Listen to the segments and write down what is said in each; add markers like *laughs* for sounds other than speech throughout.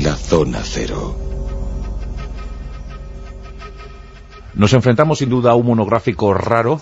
La zona cero. Nos enfrentamos sin duda a un monográfico raro,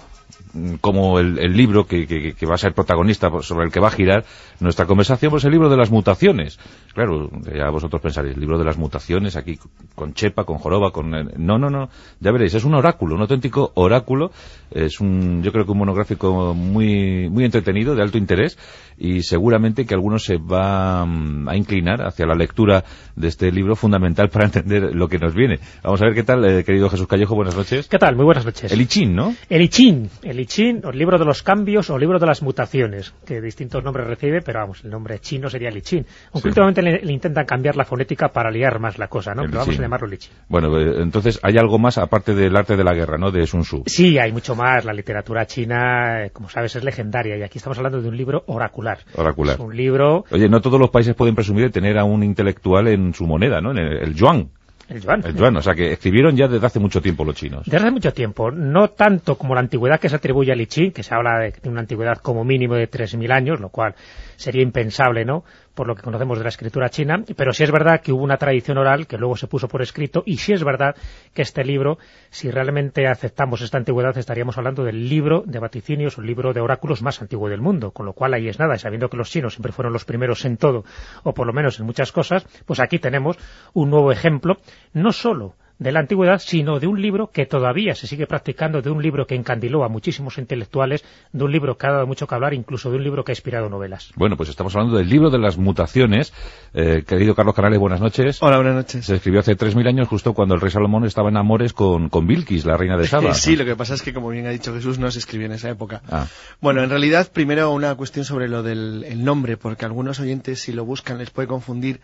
como el, el libro que, que- que va a ser protagonista, pues, sobre el que va a girar nuestra conversación, pues el libro de las mutaciones. Claro, ya vosotros pensaréis, el libro de las mutaciones, aquí con Chepa, con Joroba, con... eh, No, no, no, ya veréis, es un oráculo, un auténtico oráculo, es un, yo creo que un monográfico muy, muy entretenido, de alto interés, y seguramente que algunos se va mm, a inclinar hacia la lectura de este libro fundamental para *laughs* entender lo que nos viene. Vamos a ver qué tal, eh, querido Jesús Callejo, buenas noches. ¿Qué tal? Muy buenas noches. El I Ching, ¿no? El I Ching, el I Ching, o el libro de los cambios o el libro de las mutaciones, que distintos nombres recibe, pero vamos, el nombre chino sería el I Ching. Aunque Sí. últimamente le, le intentan cambiar la fonética para liar más la cosa, ¿no? El Pero vamos a llamarlo el I Ching. Bueno, eh, entonces hay algo más aparte del arte de la guerra, ¿no? De Sun Tzu. Sí, hay mucho más. La literatura china, eh, como sabes, es legendaria y aquí estamos hablando de un libro oracular. Oracular. Es un libro, Oye, no todos los países pueden presumir de tener a un intelectual en su moneda, ¿no? En el, el yuan. El yuan. El yuan, o sea que escribieron ya desde hace mucho tiempo los chinos. Desde hace mucho tiempo, no tanto como la antigüedad que se atribuye al I Ching, que se habla de que tiene una antigüedad como mínimo de 3.000 años, lo cual sería impensable, ¿no?, por lo que conocemos de la escritura china, pero sí es verdad que hubo una tradición oral que luego se puso por escrito, y sí es verdad que este libro, si realmente aceptamos esta antigüedad, estaríamos hablando del libro de vaticinios, un libro de oráculos más antiguo del mundo, con lo cual ahí es nada, y sabiendo que los chinos siempre fueron los primeros en todo, o por lo menos en muchas cosas, pues aquí tenemos un nuevo ejemplo, no solo de la antigüedad, sino de un libro que todavía se sigue practicando, de un libro que encandiló a muchísimos intelectuales, de un libro que ha dado mucho que hablar, incluso de un libro que ha inspirado novelas. Bueno, pues estamos hablando del libro de las mutaciones. Eh, querido Carlos Canales, buenas noches. Hola, buenas noches. Se escribió hace 3.000 años, justo cuando el rey Salomón estaba en amores con, con Bilquis, la reina de Saba. *laughs* Sí, lo que pasa es que, como bien ha dicho Jesús, no se escribió en esa época. Ah. Bueno, en realidad, primero una cuestión sobre lo del el nombre, porque algunos oyentes, si lo buscan, les puede confundir.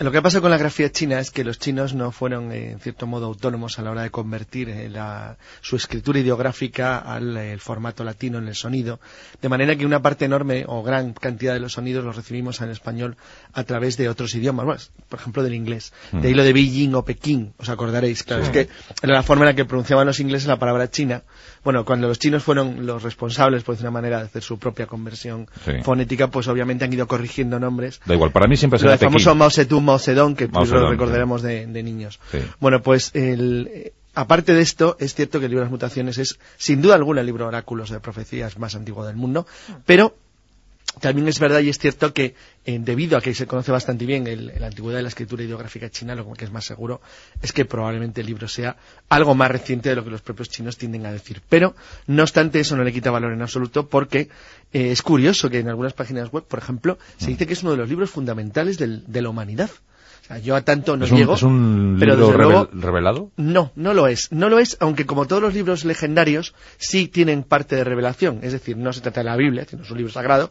Lo que pasa con la grafía china es que los chinos no fueron, eh, en cierto modo, autónomos a la hora de convertir eh, la- su escritura ideográfica al eh, el formato latino en el sonido, de manera que una parte enorme o gran cantidad de los sonidos los recibimos en español a través de otros idiomas, más, por ejemplo del inglés. De ahí lo de Beijing o Pekín, os acordaréis, claro, es que era la forma en la que pronunciaban los ingleses la palabra china. Bueno, cuando los chinos fueron los responsables, por decir una manera, de hacer su propia conversión Sí. fonética, pues obviamente han ido corrigiendo nombres. Da igual, para mí siempre será Pekín. famoso Mao Zedong, Mao Zedong, que Mao lo recordaremos de, de niños. Sí. Bueno, pues el, eh, aparte de esto, es cierto que el libro de las mutaciones es, sin duda alguna, el libro de oráculos de profecías más antiguo del mundo, pero también es verdad y es cierto que eh, debido a que se conoce bastante bien el- la antigüedad de la escritura ideográfica china, lo que es más seguro es que probablemente el libro sea algo más reciente de lo que los propios chinos tienden a decir. Pero, no obstante, eso no le quita valor en absoluto porque eh, es curioso que en algunas páginas web, por ejemplo, se dice que es uno de los libros fundamentales del- de la humanidad. O sea, yo a tanto no ¿Es un, llego, es un pero libro desde luego revel- revelado? no, no lo es. No lo es, aunque como todos los libros legendarios, sí tienen parte de revelación. Es decir, no se trata de la Biblia, sino es un libro sagrado.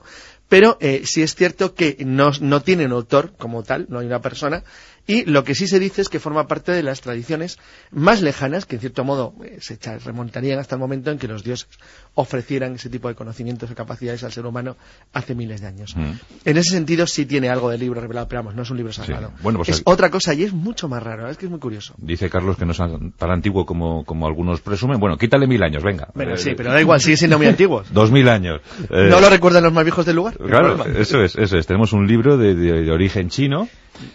Pero eh, sí es cierto que no, no tienen autor como tal, no hay una persona. Y lo que sí se dice es que forma parte de las tradiciones más lejanas, que en cierto modo eh, se remontarían hasta el momento en que los dioses ofrecieran ese tipo de conocimientos o capacidades al ser humano hace miles de años. Mm. En ese sentido sí tiene algo de libro revelado, pero vamos, no es un libro sagrado. Bueno, pues es otra cosa y es mucho más raro, es que es muy curioso. Dice Carlos que no es tan antiguo como, como algunos presumen. Bueno, quítale mil años, venga. Bueno, Eh, sí, pero da igual, sigue siendo muy *laughs* antiguos. Dos mil años. Eh, ¿No lo recuerdan los más viejos del lugar? Claro, eso es, eso es. Tenemos un libro de, de- de origen chino,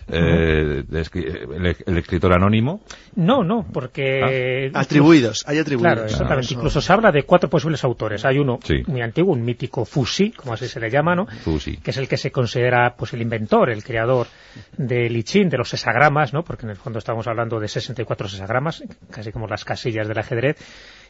eh, de el, el escritor anónimo. No, no, porque... Atribuidos, hay atribuidos. Claro, exactamente. Eso- Incluso se habla de cuatro posibles autores. Hay uno Sí. muy antiguo, un mítico Fuxi, como así se le llama, ¿no? Fuxi. Que es el que se considera pues el inventor, el creador del I Ching, de los sesagramas, ¿no? Porque en el fondo estamos hablando de 64 sesagramas, casi como las casillas del ajedrez,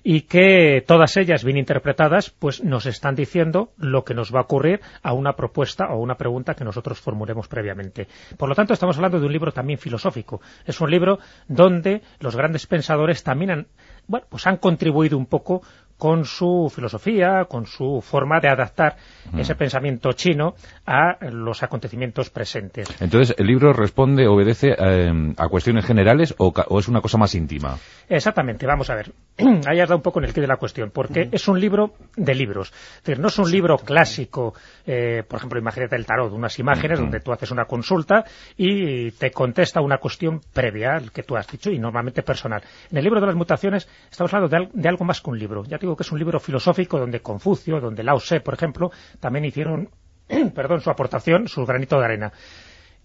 y que todas ellas bien interpretadas, pues nos están diciendo lo que nos va a ocurrir a una propuesta o una pregunta que nosotros formulemos previamente. Por lo tanto, estamos hablando de un libro también filosófico. Es un libro donde los grandes pensadores también han, bueno, pues han contribuido un poco con su filosofía, con su forma de adaptar ese pensamiento chino a los acontecimientos presentes. Entonces, ¿el libro responde, obedece eh, a cuestiones generales o, es una cosa más íntima? Exactamente, vamos a ver. *clears throat* Ahí has dado un poco en el quid de la cuestión, porque es un libro de libros. Es decir, no es un libro clásico, eh, por ejemplo, imagínate el tarot, unas imágenes donde tú haces una consulta y te contesta una cuestión previa al que tú has dicho y normalmente personal. En el libro de las mutaciones estamos hablando de, al- de algo más que un libro. Ya te digo que es un libro filosófico donde Confucio, donde Lao Tse, por ejemplo, también hicieron *clears throat* perdón, su aportación, su granito de arena.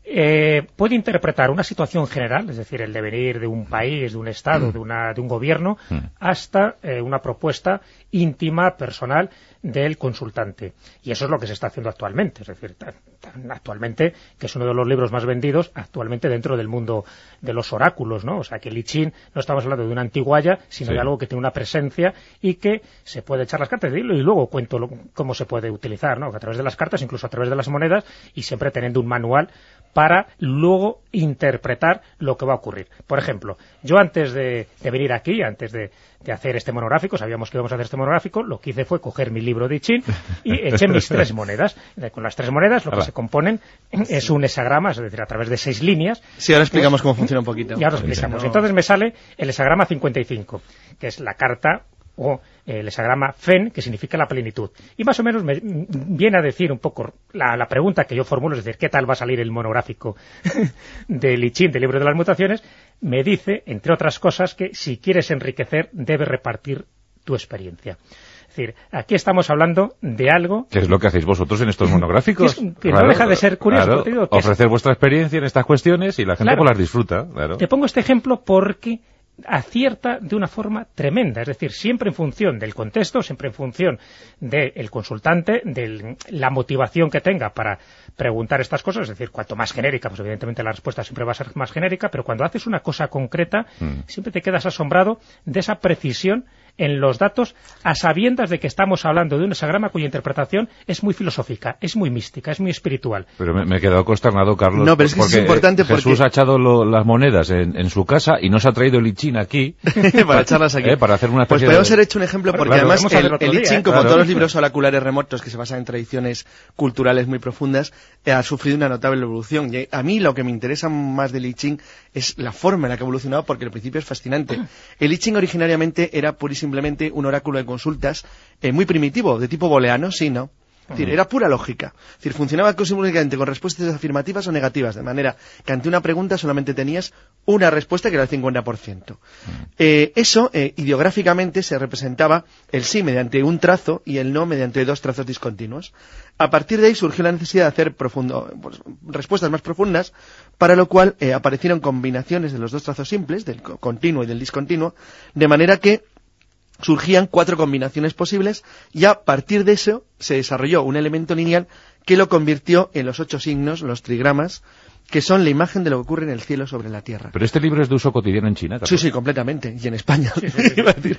eh, puede interpretar una situación general, es decir, el devenir de un país, de un Estado, de, una, de un gobierno, Mm. hasta eh, una propuesta íntima, personal, del consultante. Y eso es lo que se está haciendo actualmente. Es decir, tan- tan actualmente, que es uno de los libros más vendidos actualmente dentro del mundo de los oráculos, ¿no? O sea, que el I Ching no estamos hablando de una antiguaya, sino Sí. de algo que tiene una presencia y que se puede echar las cartas y luego cuento lo- cómo se puede utilizar, ¿no? A través de las cartas, incluso a través de las monedas y siempre teniendo un manual para luego interpretar lo que va a ocurrir. Por ejemplo, yo antes de, de venir aquí, antes de, de hacer este monográfico, sabíamos que íbamos a hacer este monográfico, lo que hice fue coger mi libro de I Ching y *laughs* eché mis tres monedas. Eh, Con las tres monedas lo que se componen es un hexagrama, es decir, a través de seis líneas, Sí, ahora explicamos cómo funciona un poquito. y ahora lo explicamos. No. Entonces me sale el hexagrama 55, que es la carta o el hexagrama FEN, que significa la plenitud. Y más o menos me viene a decir un poco la, la pregunta que yo formulo, es decir, ¿qué tal va a salir el monográfico *laughs* del I Ching, del libro de las mutaciones? Me dice, entre otras cosas, que si quieres enriquecer, debes repartir tu experiencia. Es decir, aquí estamos hablando de algo ¿Qué es lo que hacéis vosotros en estos *laughs* monográficos? Que es- que no deja de ser curioso, claro, te digo que es- ofrecer vuestra experiencia en estas cuestiones y la gente Claro. pues las disfruta. Te pongo este ejemplo porque acierta de una forma tremenda, es decir, siempre en función del contexto, siempre en función del consultante, de la motivación que tenga para preguntar estas cosas, es decir, cuanto más genérica, pues evidentemente la respuesta siempre va a ser más genérica, pero cuando haces una cosa concreta, Mm. siempre te quedas asombrado de esa precisión en los datos a sabiendas de que estamos hablando de un hexagrama cuya interpretación es muy filosófica, es muy mística, es muy espiritual. Pero me, me he quedado consternado, Carlos. No, pero es que porque es importante Jesús porque- ha echado lo- las monedas en, en su casa y nos ha traído el ichín aquí. *laughs* para echarlas aquí. Eh, para hacer una Pues especie podemos de- haber hecho un ejemplo porque Claro, además el, el Ching, ¿eh? como Claro. todos los libros oraculares remotos que se basan en tradiciones culturales muy profundas, eh, ha sufrido una notable evolución. Y a mí lo que me interesa más del I Ching es la forma en la que ha evolucionado porque el principio es fascinante. *clears throat* El I Ching originariamente era y simplemente un oráculo de consultas eh, muy primitivo, de tipo booleano, sí, ¿no? Es decir, era pura lógica. Es decir, funcionaba casi únicamente con respuestas afirmativas o negativas, de manera que ante una pregunta solamente tenías una respuesta que era el 50%. Eh, eso, eh, ideográficamente, se representaba el sí mediante un trazo y el no mediante dos trazos discontinuos. A partir de ahí surgió la necesidad de hacer profundo, pues, respuestas más profundas, para lo cual eh, aparecieron combinaciones de los dos trazos simples, del co- continuo y del discontinuo, de manera que surgían cuatro combinaciones posibles y a partir de eso se desarrolló un elemento lineal que lo convirtió en los ocho signos, los trigramas, que son la imagen de lo que ocurre en el cielo sobre la tierra. Pero este libro es de uso cotidiano en China, Sí, Carlos. sí, completamente. Y en España. *laughs*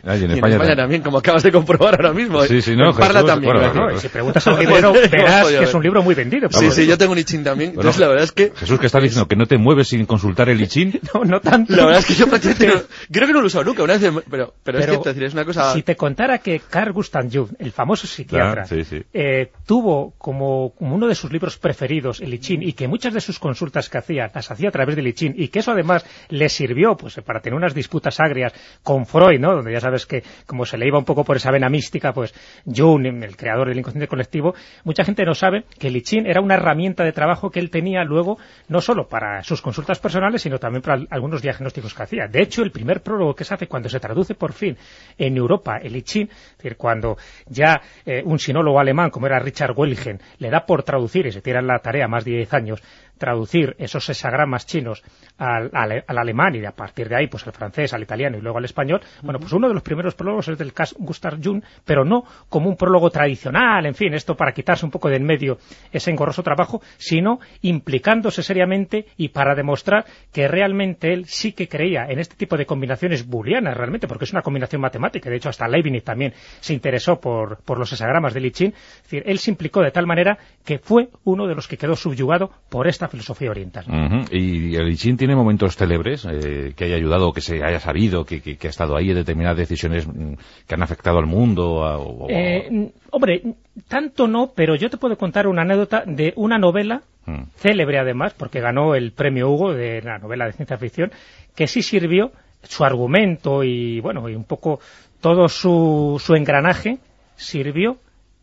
A. Ah, y en Y España también. también, como acabas de comprobar ahora mismo. Sí, sí, no, En Parla Jesús, también. bueno, a ¿no? Si preguntas al librero, Hemos *laughs* verás que es un libro muy vendido. Sí, sí, yo tengo un ichín también. Bueno, Entonces, la verdad es que... Jesús, que estás diciendo que no te mueves sin consultar el ichín. *laughs* No, no tanto. La verdad es que yo prácticamente no- creo que no lo he usado nunca, una vez, pero, pero, es Pero cierto, es decir, es una cosa... Si te contara que Carl Gustav Jung, el famoso psiquiatra, Ah, sí, sí. eh, tuvo como, como uno de sus libros preferidos el I Ching y que muchas de sus consultas que hacía las hacía a través del I Ching y que eso además le sirvió pues para tener unas disputas agrias con Freud, ¿no? Donde ya sabes que como se le iba un poco por esa vena mística, pues Jung, el creador del inconsciente colectivo, mucha gente no sabe que el I Ching era una herramienta de trabajo que él tenía luego no solo para sus consultas personales, sino también para al- algunos diagnósticos que hacía. De hecho, el primer prólogo que se hace cuando se traduce por fin en Europa el I Ching, es decir, cuando ya eh, un sinólogo alemán como era Richard Welgen le da por traducir, y se tira en la tarea más de 10 años, traducir esos hexagramas chinos al, al- al alemán y de a partir de ahí pues al francés, al italiano y luego al español, bueno, pues uno de los primeros prólogos es del Cas- Gustav Jung, pero no como un prólogo tradicional, en fin, esto para quitarse un poco de en medio ese engorroso trabajo, sino implicándose seriamente y para demostrar que realmente él sí que creía en este tipo de combinaciones booleanas realmente, porque es una combinación matemática, de hecho hasta Leibniz también se interesó por, por los hexagramas de I Ching, es decir, él se implicó de tal manera que fue uno de los que quedó subyugado por esta filosofía oriental. Y el ichín tiene momentos célebres eh, que haya ayudado, que se haya sabido, que, que- que ha estado ahí en determinadas decisiones mm, que han afectado al mundo. a- o- o- Eh, hombre, tanto no, pero yo te puedo contar una anécdota de una novela, Mm. célebre además, porque ganó el premio Hugo de la novela de ciencia ficción, que sí sirvió su argumento y, bueno, y un poco todo su, su engranaje sirvió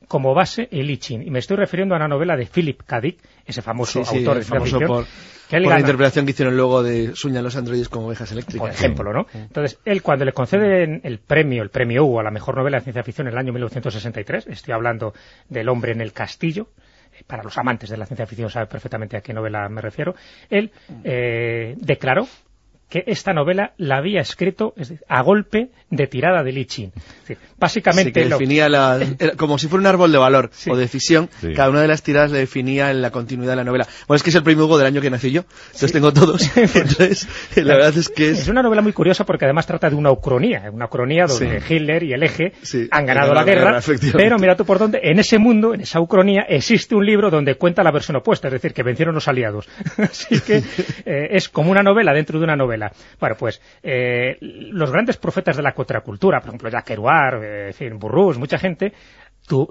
como base el I Ching. Y me estoy refiriendo a una novela de Philip K. Dick, ese famoso Sí, autor de famoso ficción, por, que él por la interpretación que hicieron luego de Sueñan los androides como ovejas eléctricas. por ejemplo, ¿no? Entonces, él cuando le conceden el premio, el premio Hugo a la mejor novela de ciencia ficción en el año 1963, estoy hablando del hombre en el castillo, para los amantes de la ciencia ficción sabe perfectamente a qué novela me refiero, él eh, declaró que esta novela la había escrito a golpe de tirada de Lichin. básicamente... definía como si fuera un árbol de valor o de decisión, cada una de las tiradas le definía la continuidad de la novela. Bueno, es que es el primer Hugo del año que nací yo, entonces tengo todos. *laughs* entonces, la verdad es que es... Es una novela muy curiosa porque además trata de una ucronía, una ucronía donde Hitler y el eje han ganado la, guerra, pero mira tú por dónde, en ese mundo, en esa ucronía, existe un libro donde cuenta la versión opuesta, es decir, que vencieron los aliados. *laughs* Así que *laughs* eh, es como una novela dentro de una novela. Bueno, pues eh, los grandes profetas de la contracultura, por ejemplo, Jacques Kerouac, eh, en Burroughs, mucha gente,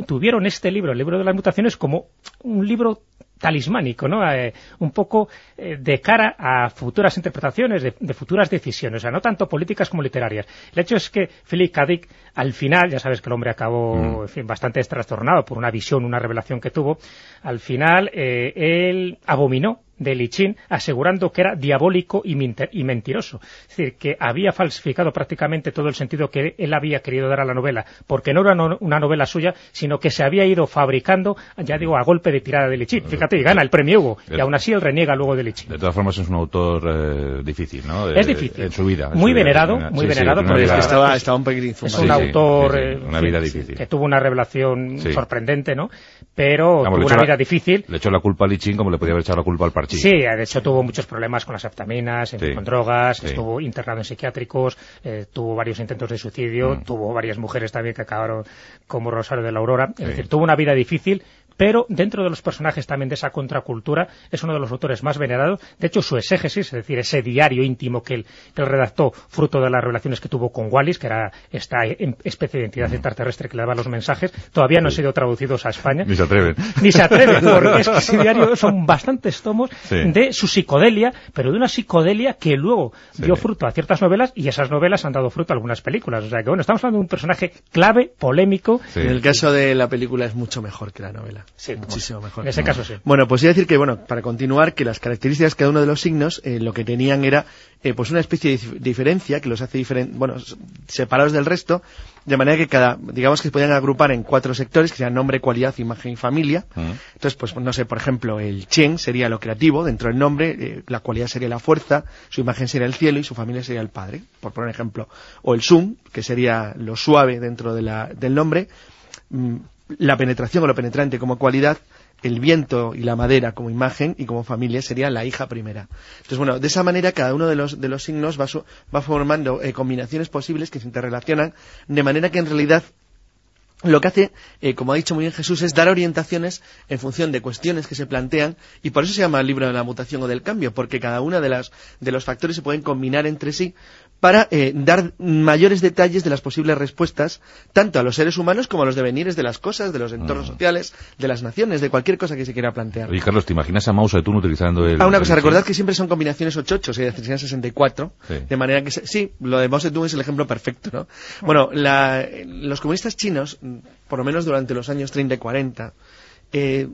tuvieron este libro, el libro de las mutaciones, como un libro talismánico, ¿no? Eh, un poco de cara a futuras interpretaciones, de, futuras decisiones, o sea, no tanto políticas como literarias. El hecho es que Philip K. Dick, al final, ya sabes que el hombre acabó mm. en fin, bastante trastornado por una visión, una revelación que tuvo, al final él abominó de Lichin asegurando que era diabólico y, mentiroso. Es decir, que había falsificado prácticamente todo el sentido que él había querido dar a la novela, porque no era una novela suya, sino que se había ido fabricando, ya digo, a golpe de tirada de Lichin. Fíjate, y gana el premio Hugo, y aún así él reniega luego de Lichin. De todas formas es un autor eh, difícil, ¿no? es difícil. En su vida. Muy venerado, muy venerado. estaba, estaba un Es un autor eh, una vida difícil. que tuvo una revelación sorprendente, ¿no? Pero tuvo una vida difícil. Le echó la culpa a Lichin como le podía haber echado la culpa al Parchín. Sí, de hecho tuvo muchos problemas con las aptaminas, con drogas, estuvo internado en psiquiátricos, eh, tuvo varios intentos de suicidio, mm. tuvo varias mujeres también que acabaron como Rosario de la Aurora. Es decir, tuvo una vida difícil, pero dentro de los personajes también de esa contracultura es uno de los autores más venerados. De hecho, su exégesis, es decir, ese diario íntimo que él, redactó, fruto de las relaciones que tuvo con Wallis, que era esta especie de entidad extraterrestre que le daba los mensajes, todavía no han sido traducidos a España. Ni se atreven. *laughs* Ni se atreven, *laughs* porque es que ese diario son bastantes tomos de su psicodelia, pero de una psicodelia que luego dio fruto a ciertas novelas y esas novelas han dado fruto a algunas películas. O sea que, bueno, estamos hablando de un personaje clave, polémico. En el caso de la película es mucho mejor que la novela. Sí, muchísimo mejor. En ese caso sí. Bueno, pues iba a decir que, bueno, para continuar, que las características de cada uno de los signos, eh, lo que tenían era eh, pues una especie de diferencia que los hace bueno, separados del resto, de manera que cada, digamos que se podían agrupar en cuatro sectores, que sean nombre, cualidad, imagen y familia. Mm. Entonces, pues no sé, por ejemplo, el Chen sería lo creativo, dentro del nombre, eh, la cualidad sería la fuerza, su imagen sería el cielo y su familia sería el padre, por poner un ejemplo. O el Sun, que sería lo suave dentro de la, del nombre, mm, la penetración o lo penetrante como cualidad, el viento y la madera como imagen y como familia sería la hija primera. Entonces, bueno, de esa manera cada uno de los, de los signos va, va formando eh, combinaciones posibles que se interrelacionan de manera que en realidad lo que hace, eh, como ha dicho muy bien Jesús, es dar orientaciones en función de cuestiones que se plantean y por eso se llama el libro de la mutación o del cambio, porque cada uno de, las, de los factores se pueden combinar entre sí para eh, dar mayores detalles de las posibles respuestas tanto a los seres humanos como a los devenires de las cosas, de los entornos mm. sociales, de las naciones, de cualquier cosa que se quiera plantear. Oye, Carlos, ¿te imaginas a Mao Zedong utilizando el...? Ah, una cosa, recordad que siempre son combinaciones 8-8, y de 64, de manera que... sí, lo de Mao Zedong es el ejemplo perfecto, ¿no? Bueno, los comunistas chinos, por lo menos durante los años 30 y 40, eh,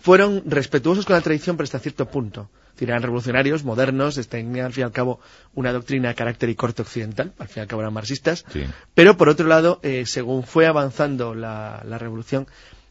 fueron respetuosos con la tradición, pero hasta cierto punto eran revolucionarios, modernos, tenían al fin y al cabo una doctrina de carácter y corte occidental, al fin y al cabo eran marxistas, pero por otro lado, eh, según fue avanzando la, la revolución,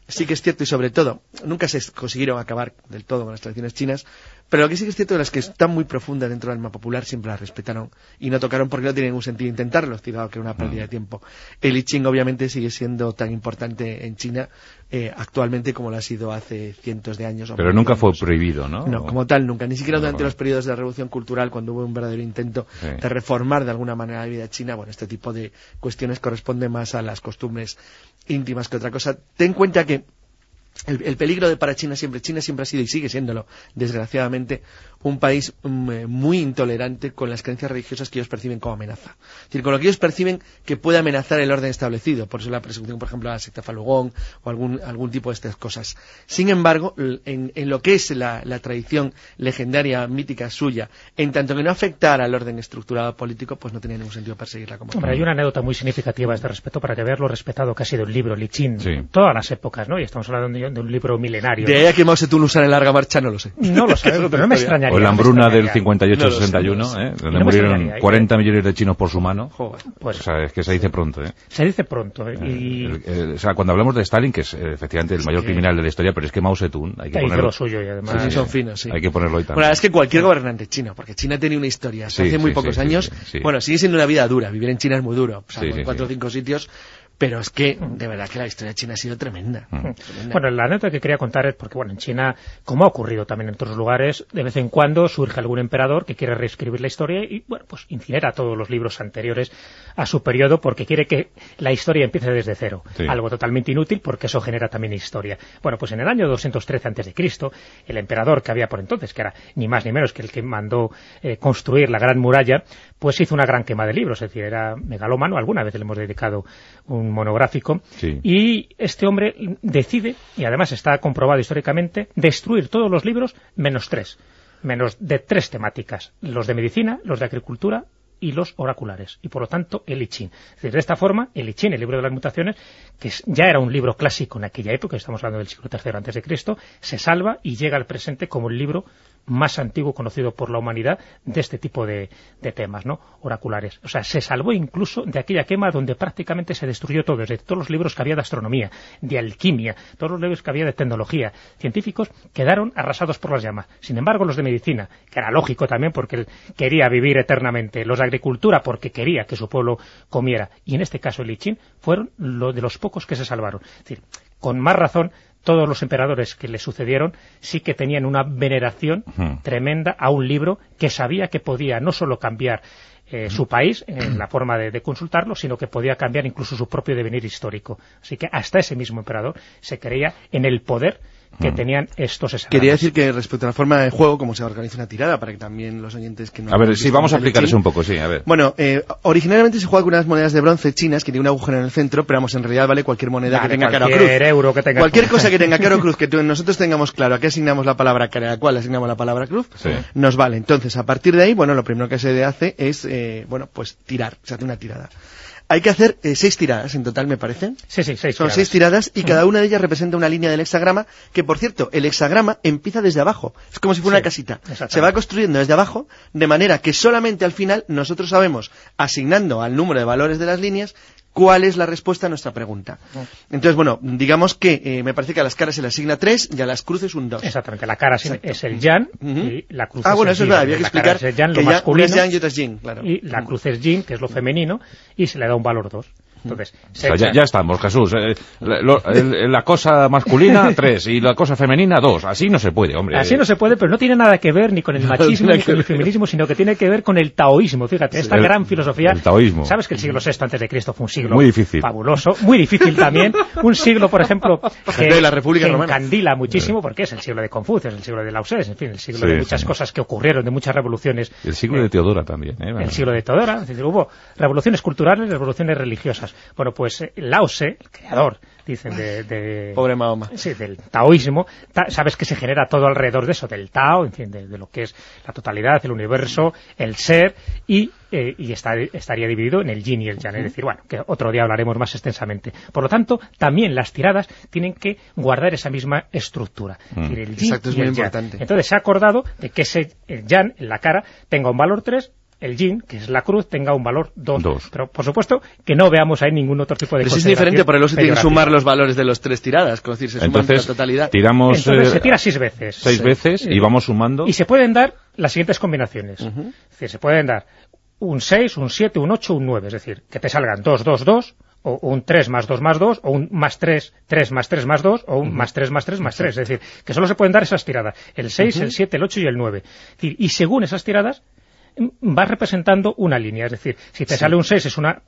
sí que es cierto y sobre todo, nunca se consiguieron acabar del todo con las tradiciones chinas, pero lo que sí que es cierto es que las que están muy profundas dentro del alma popular siempre las respetaron y no tocaron porque no tiene ningún sentido intentarlo, dado que era una pérdida de tiempo. El I Ching obviamente sigue siendo tan importante en China eh, actualmente como lo ha sido hace cientos de años. Pero nunca fue prohibido, ¿no? No, como tal, nunca. Ni siquiera durante los periodos de la Revolución Cultural, cuando hubo un verdadero intento de reformar de alguna manera la vida china, bueno, este tipo de cuestiones corresponde más a las costumbres íntimas que otra cosa. Ten en cuenta que el, peligro de para China siempre, China siempre ha sido y sigue siéndolo, desgraciadamente, un país mm, muy intolerante con las creencias religiosas que ellos perciben como amenaza. Es decir, con lo que ellos perciben que puede amenazar el orden establecido, por eso la persecución, por ejemplo, a la secta Falun o algún, algún tipo de estas cosas. Sin embargo, en, lo que es la, tradición legendaria, mítica suya, en tanto que no afectara al orden estructurado político, pues no tenía ningún sentido perseguirla como Hombre, hay una anécdota muy significativa a este respecto para que veas lo respetado que ha sido el libro Lichin, todas las épocas, ¿no? Y estamos hablando de, un libro milenario. De ahí a que Mao Zedong usara en larga marcha, no lo sé. No lo sé, *laughs* pero no me extraña O la hambruna del extrañaría. 58-61, No lo sé, ¿eh? donde no murieron extrañaría, 40 millones de chinos por su mano. Joder. Pues O sea, es que se dice pronto, ¿eh? se dice pronto. ¿eh? Y El- el- o sea, cuando hablamos de Stalin, que es eh, efectivamente el mayor criminal de la historia, pero es que Mao Zedong, hay que ponerlo, lo suyo y además... Sí, sí, son finos, sí. hay que ponerlo ahí Bueno, la también. verdad es que cualquier gobernante chino, porque China tenía una historia hace muy pocos años. sí, sí. Bueno, sigue siendo una vida dura, vivir en China es muy duro, o sea, Sí, en cuatro o cinco sitios, pero es que de verdad que la historia china ha sido tremenda. Mm. tremenda. Bueno, la anécdota que quería contar es porque, bueno, en China, como ha ocurrido también en otros lugares, de vez en cuando surge algún emperador que quiere reescribir la historia y, bueno, pues incinera todos los libros anteriores a su periodo porque quiere que la historia empiece desde cero. Sí. Algo totalmente inútil porque eso genera también historia. Bueno, pues en el año 213 a.C., el emperador que había por entonces, que era ni más ni menos que el que mandó eh, construir la Gran Muralla, pues hizo una gran quema de libros, es decir, era megalómano, alguna vez le hemos dedicado un monográfico, Sí. y este hombre decide, y además está comprobado históricamente, destruir todos los libros menos tres, menos de tres temáticas, los de medicina, los de agricultura y los oraculares, y por lo tanto el I Ching. Es decir, de esta forma, el I Ching, el libro de las mutaciones, que ya era un libro clásico en aquella época, estamos hablando del siglo III antes de Cristo, se salva y llega al presente como el libro más antiguo conocido por la humanidad de este tipo de, temas, ¿no? Oraculares. O sea, se salvó incluso de aquella quema donde prácticamente se destruyó todo, desde todos los libros que había de astronomía, de alquimia, todos los libros que había de tecnología, científicos, quedaron arrasados por las llamas. Sin embargo, los de medicina, que era lógico también porque él quería vivir eternamente, los de agricultura porque quería que su pueblo comiera, y en este caso el I Ching, fueron lo de los pocos que se salvaron. Es decir, con más razón, todos los emperadores que le sucedieron sí que tenían una veneración tremenda a un libro que sabía que podía no solo cambiar eh, su país en la forma de, de consultarlo, sino que podía cambiar incluso su propio devenir histórico. Así que hasta ese mismo emperador se creía en el poder que tenían estos esagramas. Quería decir que respecto a la forma de juego, cómo se organiza una tirada, para que también los oyentes que no... A ver, sí, vamos a explicar Ching- eso un poco, sí, a ver. Bueno, eh, originalmente se juega con unas monedas de bronce chinas que tiene un agujero en el centro, pero vamos, en realidad vale cualquier moneda que tenga cara o cruz. cualquier euro que tenga Cualquier cruz. cosa que tenga cara o *laughs* cruz, que tú- nosotros tengamos claro a qué asignamos la palabra cara y a cuál asignamos la palabra cruz, Sí. nos vale. Entonces, a partir de ahí, bueno, lo primero que se hace es, eh, bueno, pues tirar, se hace una tirada. Hay que hacer eh, seis tiradas en total, me parece. Sí, sí, seis Son tiradas. seis tiradas y cada una de ellas representa una línea del hexagrama, que por cierto, el hexagrama empieza desde abajo. Es como si fuera Sí, una casita. Se va construyendo desde abajo, de manera que solamente al final nosotros sabemos, asignando al número de valores de las líneas, cuál es la respuesta a nuestra pregunta. Entonces, bueno, digamos que eh, me parece que a las caras se le asigna tres y a las cruces un dos. Exactamente, la cara es- es el yan Ujú. y la cruz Ah, es bueno, el eso es verdad, había que explicar es el yan, que lo ya- masculino, uno es yang y otro es yin, claro. y la cruz es yin, que es lo femenino, y se le da un valor 2. Entonces, O se sea, ya, estamos, Jesús. Eh, la, lo- el- la cosa masculina, *laughs* tres, y la cosa femenina, dos. Así no se puede, hombre. Así no se puede, pero no tiene nada que ver ni con el *laughs* machismo ni con el feminismo, sino que tiene que ver con el taoísmo. Fíjate, esta El- gran filosofía. el taoísmo. Sabes que el siglo VI antes de Cristo fue un siglo Muy difícil. fabuloso, muy difícil también. *laughs* Un siglo, por ejemplo, que, de la República que Romana. encandila muchísimo porque es el siglo de Confucio, es el siglo de Lausés, en fin, el siglo Sí, de muchas sí. cosas que ocurrieron, de muchas revoluciones. El siglo de Teodora también, ¿eh? el siglo de Teodora, es decir, hubo revoluciones culturales, revoluciones religiosas. Bueno, pues eh, Lao Tse, el creador, dicen, de, de- Pobre Mahoma. Sí, del taoísmo, ta- sabes que se genera todo alrededor de eso, del Tao, en fin, de, de lo que es la totalidad, el universo, el ser, y, eh, y está- estaría dividido en el yin y el yang, es decir, bueno, que otro día hablaremos más extensamente. Por lo tanto, también las tiradas tienen que guardar esa misma estructura, es decir, el yin Exacto, es muy el yang. importante. Entonces se ha acordado de que ese yang en la cara tenga un valor 3, el yin, que es la cruz, tenga un valor 2. Dos. Pero, por supuesto, que no veamos ahí ningún otro tipo de Pero es diferente, por el se tienen que sumar los valores de los tres tiradas, es decir, se suman Entonces, la totalidad. tiramos Entonces eh, se tira seis veces. seis Sí. veces y vamos sumando. Y se pueden dar las siguientes combinaciones. Es decir, se pueden dar un 6, un 7, un 8, un 9. Es decir, que te salgan 2, 2, 2, o un 3 más 2 más 2, o un más 3, 3 más 3 más 2, o un más 3 más 3 más 3. Es decir, que solo se pueden dar esas tiradas. El 6, el 7, el 8 y el 9. Es decir, y según esas tiradas, vas representando una línea. Es decir, si te sale un 6 es una,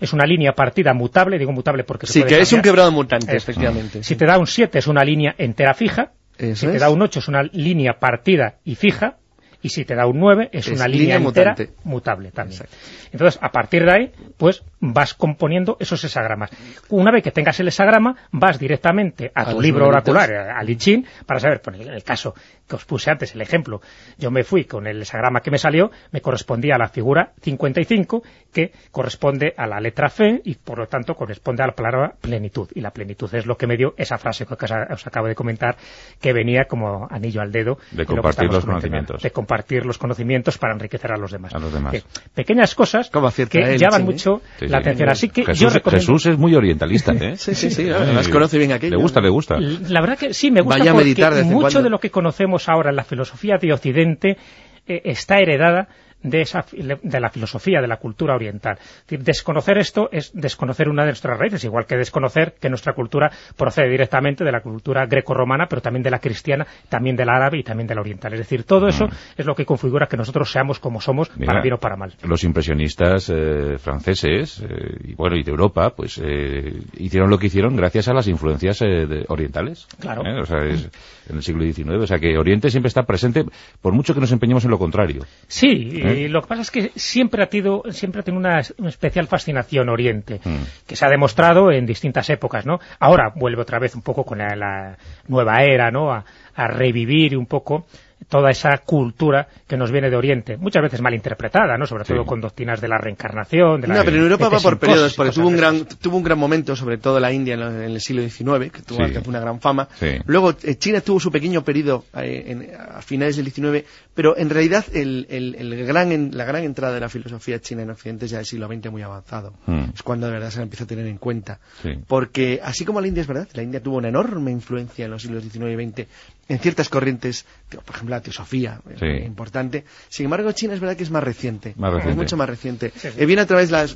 es una línea partida mutable, digo mutable porque se Sí, puede que es un quebrado mutante, Eso. efectivamente. Si te da un 7 es una línea entera fija, Eso si te es. da un 8 es una línea partida y fija, y si te da un 9 es, Es una línea línea entera mutante. mutable también. Entonces, a partir de ahí, pues vas componiendo esos hexagramas. Una vez que tengas el hexagrama, vas directamente a, A tu libro numeritos. oracular, al I Ching, para saber, pues, en el caso que os puse antes, el ejemplo. Yo me fui con el hexagrama que me salió, me correspondía a la figura 55, que corresponde a la letra fe y por lo tanto corresponde a la palabra plenitud. Y la plenitud es lo que me dio esa frase que os acabo de comentar, que venía como anillo al dedo. De compartir los conocimientos. De compartir los conocimientos para enriquecer a los demás. A los demás. pequeñas cosas que llaman mucho la atención. Así que Jesús, yo Jesús es muy orientalista, ¿eh? *laughs* sí, sí, sí, además conoce bien aquello. Le gusta, le gusta. La verdad que sí, me gusta porque mucho de lo que conocemos ahora la filosofía de Occidente eh, está heredada de, esa, de la filosofía, de la cultura oriental. desconocer esto es desconocer una de nuestras raíces, igual que desconocer que nuestra cultura procede directamente de la cultura greco-romana, pero también de la cristiana, también de la árabe y también de la oriental. Es decir, todo eso mm. es lo que configura que nosotros seamos como somos, para bien o para mal. Los impresionistas eh, franceses, eh, y bueno, y de Europa, pues eh, hicieron lo que hicieron gracias a las influencias orientales. Claro. O sea, es, en el siglo XIX. O sea, que Oriente siempre está presente, por mucho que nos empeñemos en lo contrario. Sí, ¿Eh? lo que pasa es que siempre ha tenido, siempre ha tenido una, especial fascinación Oriente, mm. que se ha demostrado en distintas épocas, ¿no? Ahora vuelve otra vez un poco con la, nueva era, ¿no? A, a revivir un poco toda esa cultura que nos viene de Oriente, muchas veces mal interpretada, ¿no? sobre todo con doctrinas de la reencarnación. De la no, pero en Europa va por periodos, porque tuvo un, gran, tuvo un gran momento, sobre todo la India en, el siglo XIX, que tuvo una gran fama. Luego eh, China tuvo su pequeño periodo eh, a finales del XIX, pero en realidad el, el, gran, la gran entrada de la filosofía china en Occidente es ya del siglo XX muy avanzado. Hmm. Es cuando de verdad se la empieza a tener en cuenta. Porque así como la India es verdad, la India tuvo una enorme influencia en los siglos XIX y XX en ciertas corrientes, por ejemplo la teosofía, eh, importante. Sin embargo, China es verdad que es más reciente, es mucho más reciente. Eh, viene a través, la,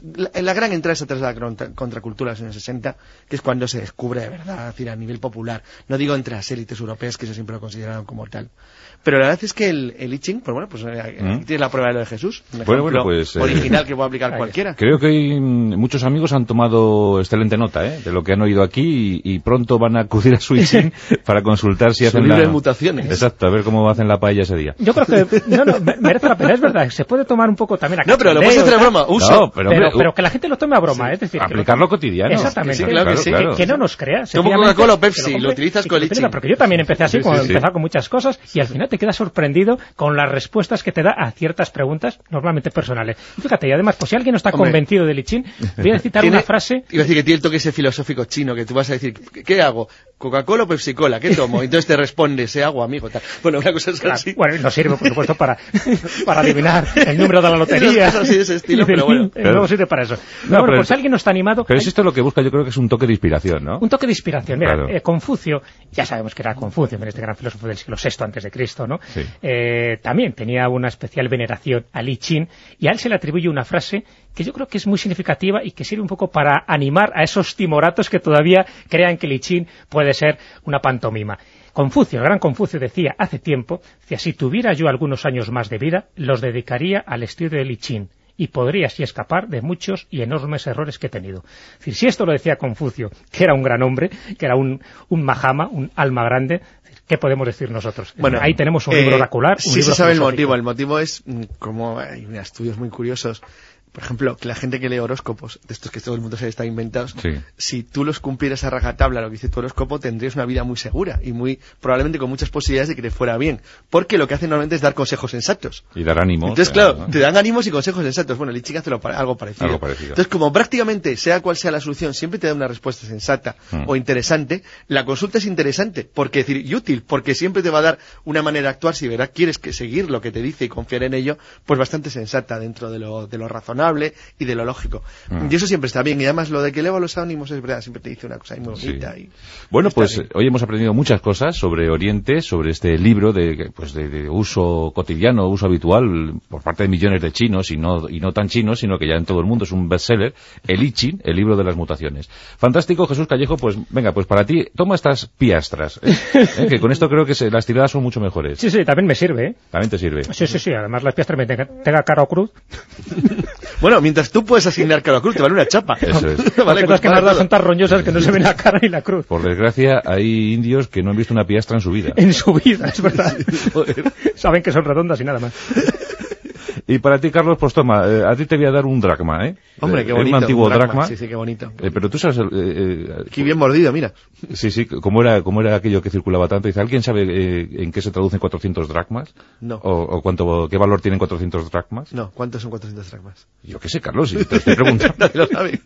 la, gran entrada es a través de la contracultura de los años 60, que es cuando se descubre de verdad, decir, a nivel popular. No digo entre las élites europeas, que eso siempre lo consideraron como tal. Pero la verdad es que el, el I Ching, pues bueno, pues eh, ¿Mm? tiene la prueba de lo de Jesús. Un bueno, pues, original que puede aplicar *laughs* cualquiera. Creo que muchos amigos han tomado excelente nota ¿eh? de lo que han oído aquí y, pronto van a acudir a su I Ching *laughs* para consultar si hacen la mutaciones. Exacto, a ver cómo hacen la paella ese día. Yo creo que no, no, merece la pena, es verdad, se puede tomar un poco también a No, pero lo puedes hacer a broma, uso. pero, pero, que la gente lo tome a broma, es decir... Aplicarlo cotidiano. Exactamente, claro que, que, no nos crea. Como Coca-Cola o Pepsi, lo utilizas con leche. Porque yo también empecé así, cuando empezaba con muchas cosas, y al final te quedas sorprendido con las respuestas que te da a ciertas preguntas, normalmente personales. Y fíjate, y además, pues si alguien no está convencido de Lichín, voy a citar una frase... Iba a decir que tiene el toque ese filosófico chino, que tú vas a decir, ¿qué hago? ¿Coca-Cola o Pepsi-Cola? ¿Qué tomo? Entonces te responde, ese agua, amigo. Bueno, una cosa es así. Bueno, nos sirve, por supuesto, para, *laughs* para adivinar el número de la lotería. así de ese estilo, pero bueno. *laughs* Luego sirve para eso. No, bueno, pues si alguien no está animado... Pero si esto lo que busca, yo creo que es un toque de inspiración, ¿no? Un toque de inspiración. Mira, eh, Confucio, ya sabemos que era Confucio, este gran filósofo del siglo VI antes de Cristo, ¿no? Eh, también tenía una especial veneración a Li Chin, y a él se le atribuye una frase que yo creo que es muy significativa y que sirve un poco para animar a esos timoratos que todavía crean que Li Chin puede ser una pantomima. Confucio, el gran Confucio decía hace tiempo, que si tuviera yo algunos años más de vida, los dedicaría al estudio de Lichín y podría así escapar de muchos y enormes errores que he tenido. decir, si esto lo decía Confucio, que era un gran hombre, que era un, un Mahama, un alma grande, ¿qué podemos decir nosotros? Bueno, ahí tenemos un libro eh, oracular. Un sí se sabe el motivo. El motivo es, mm, como hay estudios muy curiosos, por ejemplo, que la gente que lee horóscopos, de estos que todo el mundo se está inventados, si tú los cumplieras a rajatabla lo que dice tu horóscopo, tendrías una vida muy segura y muy probablemente con muchas posibilidades de que te fuera bien. Porque lo que hacen normalmente es dar consejos sensatos. Y dar ánimos. Entonces, claro, te dan ánimos y consejos sensatos. Bueno, el hace algo parecido. algo parecido. Entonces, como prácticamente, sea cual sea la solución, siempre te da una respuesta sensata hmm. o interesante, la consulta es interesante, porque decir, y útil, porque siempre te va a dar una manera de actuar, si verdad quieres que seguir lo que te dice y confiar en ello, pues bastante sensata dentro de lo, de lo razonable y de lo lógico. Mm. Y eso siempre está bien. Y además lo de que eleva los ánimos es verdad, siempre te dice una cosa muy bonita. Y bueno, pues hoy hemos aprendido muchas cosas sobre Oriente, sobre este libro de, pues de, uso cotidiano, uso habitual por parte de millones de chinos y no, y no tan chinos, sino que ya en todo el mundo es un bestseller, el I Ching, el libro de las mutaciones. Fantástico, Jesús Callejo, pues venga, pues para ti, toma estas piastras, ¿eh? *laughs* ¿Eh? que con esto creo que las tiradas son mucho mejores. Sí, sí, también me sirve. ¿eh? También te sirve. Sí, sí, sí, además las piastras me tenga, tenga cara o cruz. *laughs* bueno, mientras tú puedes asignar cada cruz, te vale una chapa. Eso es. *laughs* vale, las que más son tan roñosas que no se ven la cara y la cruz. Por desgracia, hay indios que no han visto una piastra en su vida. En su vida, es verdad. *laughs* Saben que son redondas y nada más. Y para ti, Carlos, pues toma, eh, a ti te voy a dar un dracma, ¿eh? Hombre, qué Eh, bonito. Un antiguo un dracma. Sí, sí, qué bonito. Eh, pero tú sabes, eh, eh, Aquí bien mordido, mira. sí, sí, cómo era, cómo era aquello que circulaba tanto. Dice, ¿alguien sabe eh, en qué se traducen 400 dracmas? No. O, o cuánto, qué valor tienen 400 dracmas? No, ¿cuántos son 400 dracmas? Yo qué sé, Carlos, si te estoy *laughs* preguntando. Nadie lo sabe.